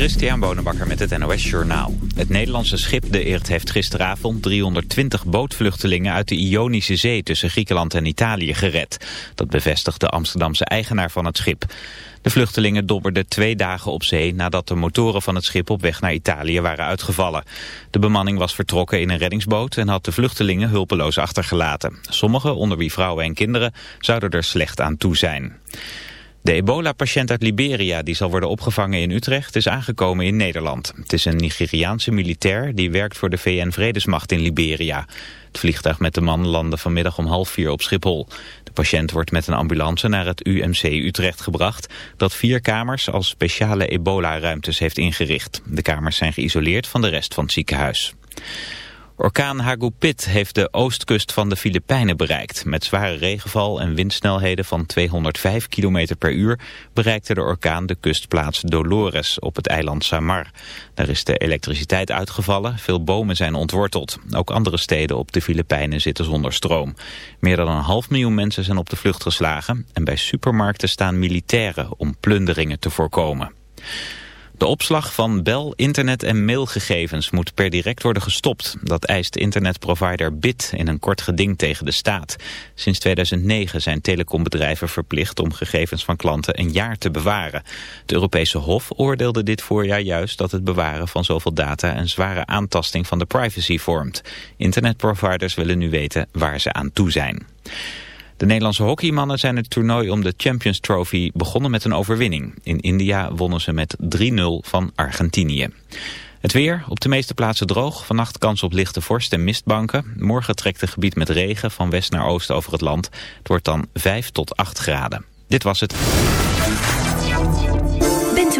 Christian Bonenbakker met het NOS Journaal. Het Nederlandse schip De Eert heeft gisteravond 320 bootvluchtelingen uit de Ionische Zee tussen Griekenland en Italië gered. Dat bevestigt de Amsterdamse eigenaar van het schip. De vluchtelingen dobberden twee dagen op zee nadat de motoren van het schip op weg naar Italië waren uitgevallen. De bemanning was vertrokken in een reddingsboot en had de vluchtelingen hulpeloos achtergelaten. Sommigen, onder wie vrouwen en kinderen, zouden er slecht aan toe zijn. De ebola-patiënt uit Liberia die zal worden opgevangen in Utrecht is aangekomen in Nederland. Het is een Nigeriaanse militair die werkt voor de VN-vredesmacht in Liberia. Het vliegtuig met de man landde vanmiddag om half vier op Schiphol. De patiënt wordt met een ambulance naar het UMC Utrecht gebracht... dat vier kamers als speciale ebola-ruimtes heeft ingericht. De kamers zijn geïsoleerd van de rest van het ziekenhuis. Orkaan Hagupit heeft de oostkust van de Filipijnen bereikt. Met zware regenval en windsnelheden van 205 km per uur bereikte de orkaan de kustplaats Dolores op het eiland Samar. Daar is de elektriciteit uitgevallen, veel bomen zijn ontworteld. Ook andere steden op de Filipijnen zitten zonder stroom. Meer dan een half miljoen mensen zijn op de vlucht geslagen en bij supermarkten staan militairen om plunderingen te voorkomen. De opslag van bel-, internet- en mailgegevens moet per direct worden gestopt. Dat eist internetprovider BIT in een kort geding tegen de staat. Sinds 2009 zijn telecombedrijven verplicht om gegevens van klanten een jaar te bewaren. De Europese Hof oordeelde dit voorjaar juist dat het bewaren van zoveel data een zware aantasting van de privacy vormt. Internetproviders willen nu weten waar ze aan toe zijn. De Nederlandse hockeymannen zijn het toernooi om de Champions Trophy begonnen met een overwinning. In India wonnen ze met 3-0 van Argentinië. Het weer, op de meeste plaatsen droog. Vannacht kans op lichte vorst en mistbanken. Morgen trekt het gebied met regen van west naar oost over het land. Het wordt dan 5 tot 8 graden. Dit was het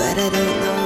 But I don't know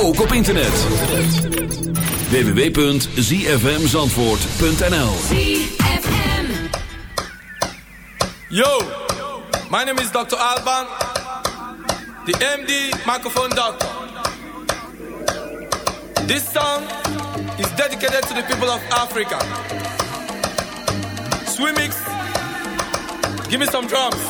ook op internet. www.zfmzandvoort.nl Yo, my name is Dr. Alban, the MD microphone doctor. This song is dedicated to the people of Africa. Swimmix, give me some drums.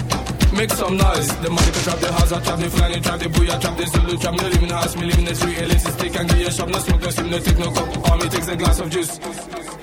Make some noise. The money can trap the house, I trap the flying, trap the booyah, trap the Zulu, trap me living house, me living in the street, illicit stick and get a shop, no smoke, no steam, no take no cup. Me takes a glass of juice.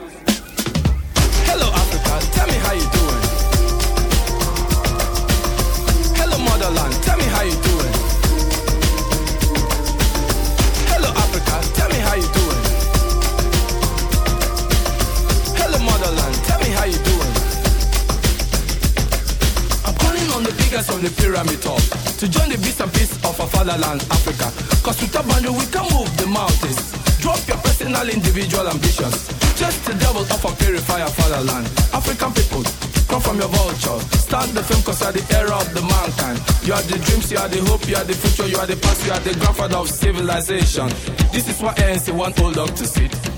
On the pyramid top to join the beast and peace of our fatherland, Africa. Cause with a boundary we can move the mountains. Drop your personal, individual ambitions. Just the devil of a purifier fatherland. African people, come from your vulture. Start the film cause you are the era of the mankind. You are the dreams, you are the hope, you are the future, you are the past, you are the grandfather of civilization. This is what ANC want old dog to sit.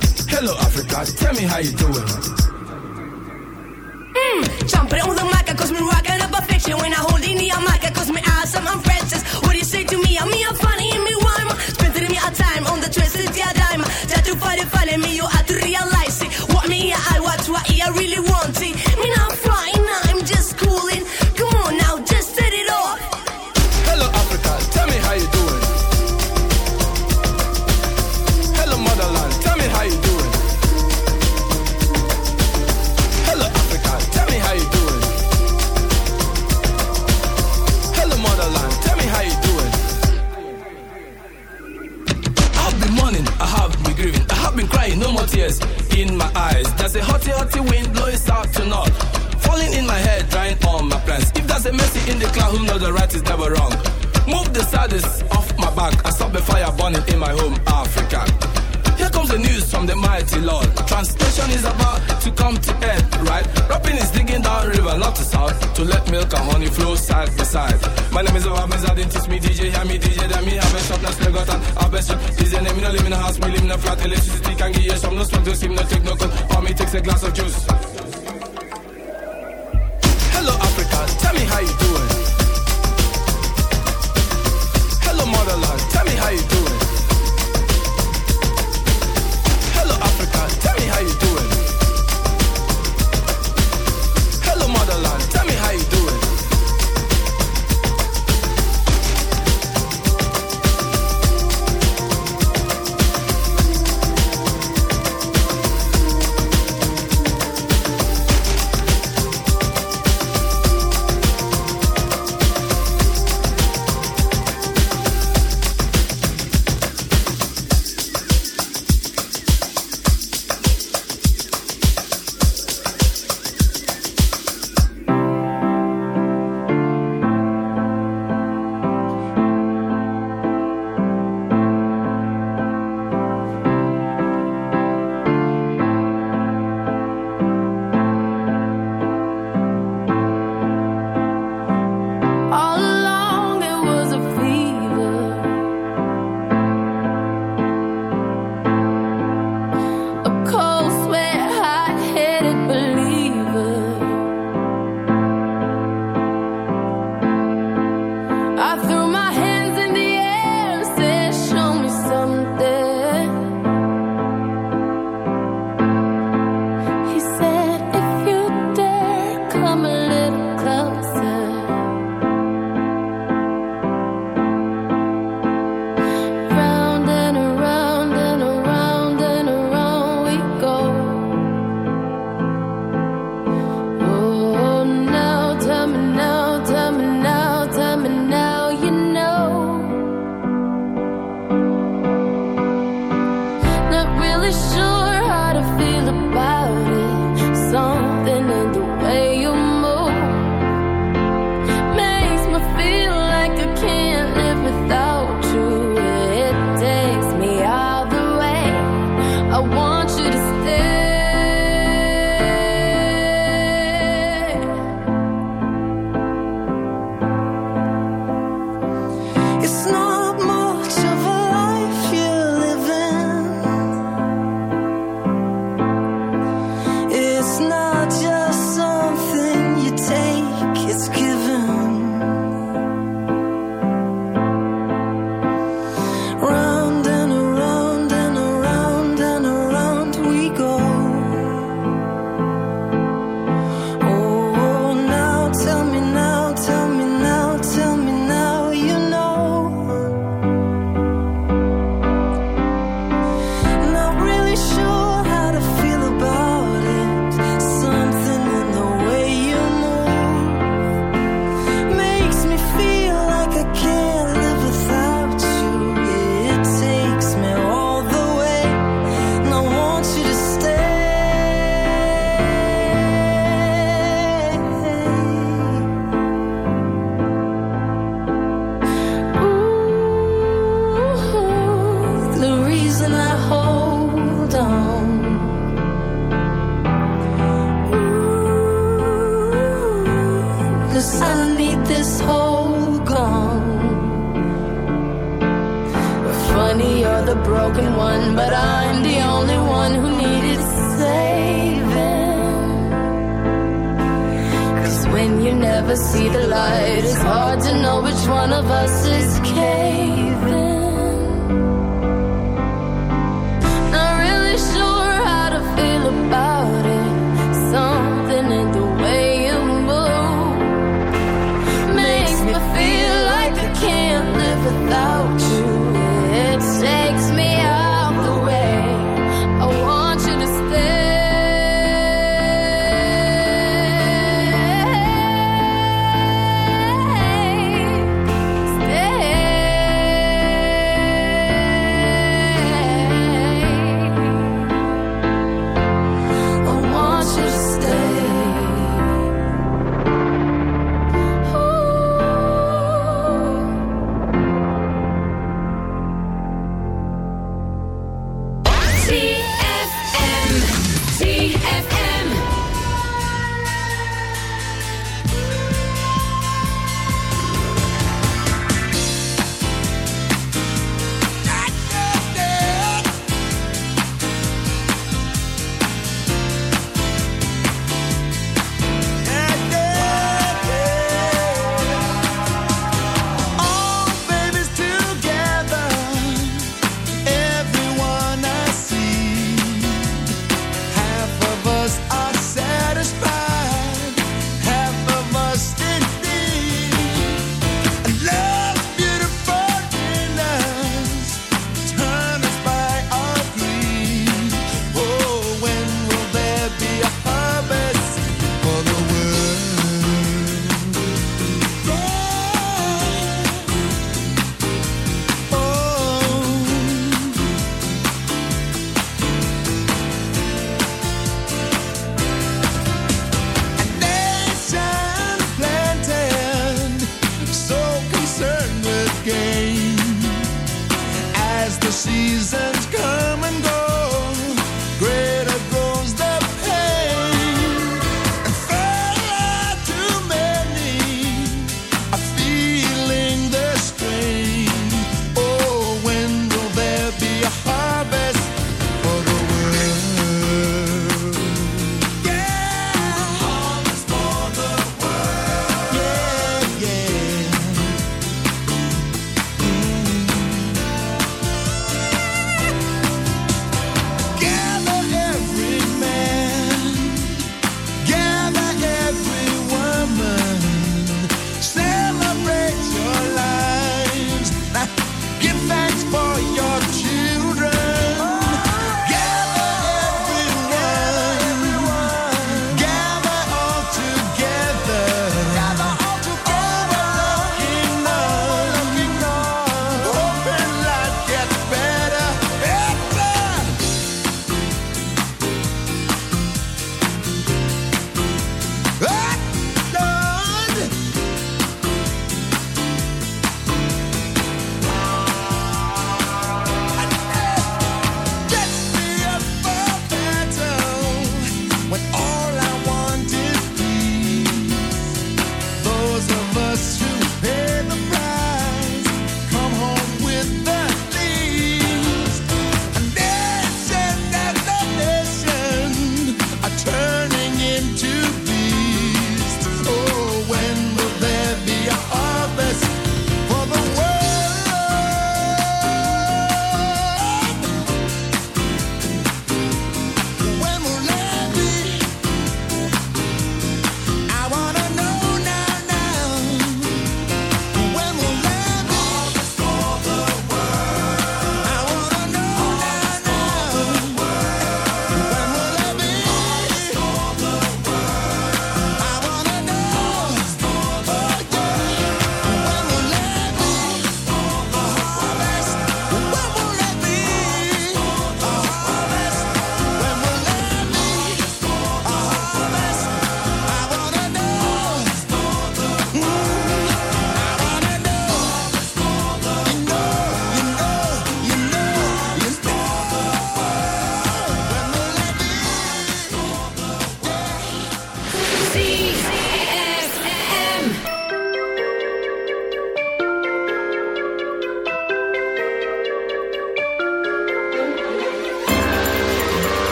Hello, Africa, tell me how you doing. Mmm, jumping on the mic, cause me rocking up a picture when I My name is Oavis, I didn't teach me DJ, hear me DJ, then me have a shop, now still got an abestion. DJ name, me no live in a house, me live in a flat, electricity can give you some, no smoke, no steam, no take no cold. For me takes a glass of juice.